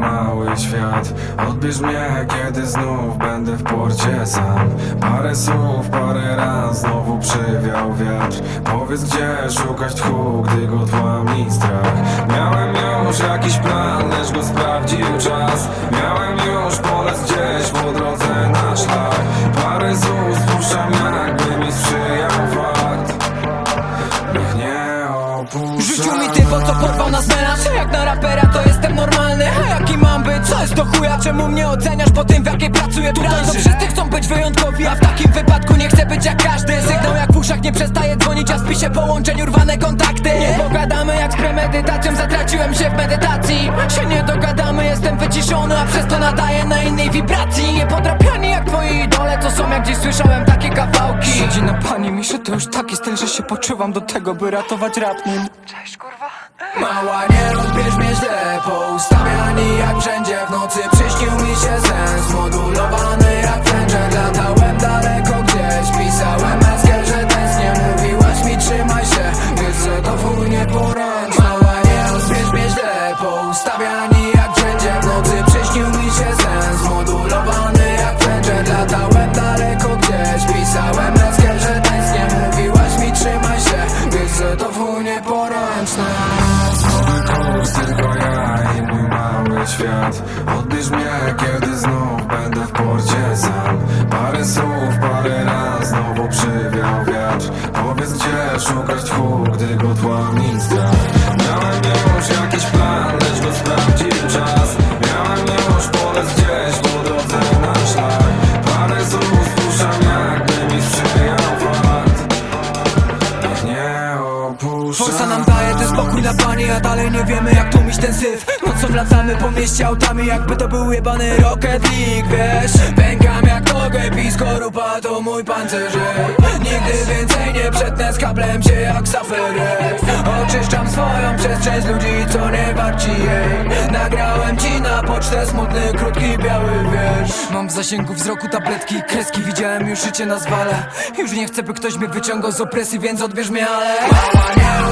mały świat. Odbierz mnie, kiedy znów będę w porcie sam. Parę słów, parę raz, znowu przywiał wiatr. Powiedz gdzie szukać tchu, gdy go tłami strach. Miałem już jakiś plan, lecz go sprawdził czas. Miałem już polec gdzieś po drodze na szlak. Parę słów spuszczam jakby mi sprzyjał fakt. Niech nie opuszcza Rzucił mi typo, co porwał nas melanż Jak na rapera Co jest do chuja? Czemu mnie oceniasz po tym w jakiej pracuję tu To wszyscy chcą być wyjątkowi A w takim wypadku nie chcę być jak każdy. Sygnał jak w uszach nie przestaje dzwonić A w spisie połączeń urwane kontakty. Nie pogadamy jak z premedytacją Zatraciłem się w medytacji. Się nie dogadamy, jestem wyciszony A przez to nadaję na innej wibracji. Nie podrapiani jak twoi idole Co są jak gdzieś słyszałem takie kawałki. Siedzi na pani Miszy to już taki styl, że się poczuwam do tego By ratować rap nim Mała, nie rozbierz mnie źle Poustawiani jak wszędzie w nocy. Przyśnił mi się sen Zmodulowany jak Fender Latałem daleko gdzieś Pisałem meskę, że tęsknię Mówiłaś mi trzymaj się Wiesz, że to chuj nieporęcz Mała, nie rozbierz mnie źle Poustawiani jak świat. Odbierz mnie, kiedy znów będę w porcie sam. Parę słów, parę raz, znowu przywiał wiatr. Powiedz gdzie szukać tchu, gdy go tłami strach. Miałem już jakiś plan, Forsa nam daje ten spokój na panie A dalej nie wiemy jak tłumić ten syf. Nocą latamy po mieście autami Jakby to był jebany Rocket League, wiesz? Pękam jak nogę, pis korupa to mój pancerzyk Nigdy więcej nie przetnę z kablem się jak saperek Oczyszczam swoją przestrzeń z ludzi, co nie warci jej. Nagrałem ci na pocztę smutny, krótki, biały wiersz. Mam w zasięgu wzroku tabletki, kreski Widziałem już życie na zwale. Już nie chcę, by ktoś mnie wyciągał z opresji, więc odbierz mnie, ale Mała, nie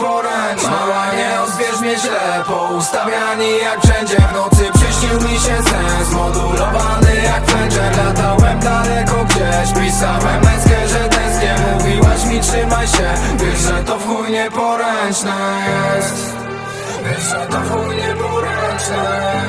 poręcz Mała nie odbierz mnie źle Poustawiani jak wszędzie. W nocy Przyśnił mi się sen Zmodulowany jak Fender Latałem daleko gdzieś Pisałem męskie, że tęsknię. Mówiłaś mi trzymaj się Wiesz, że to w chuj nieporęczne jest. Wiesz, że to w chuj nieporęczne jest.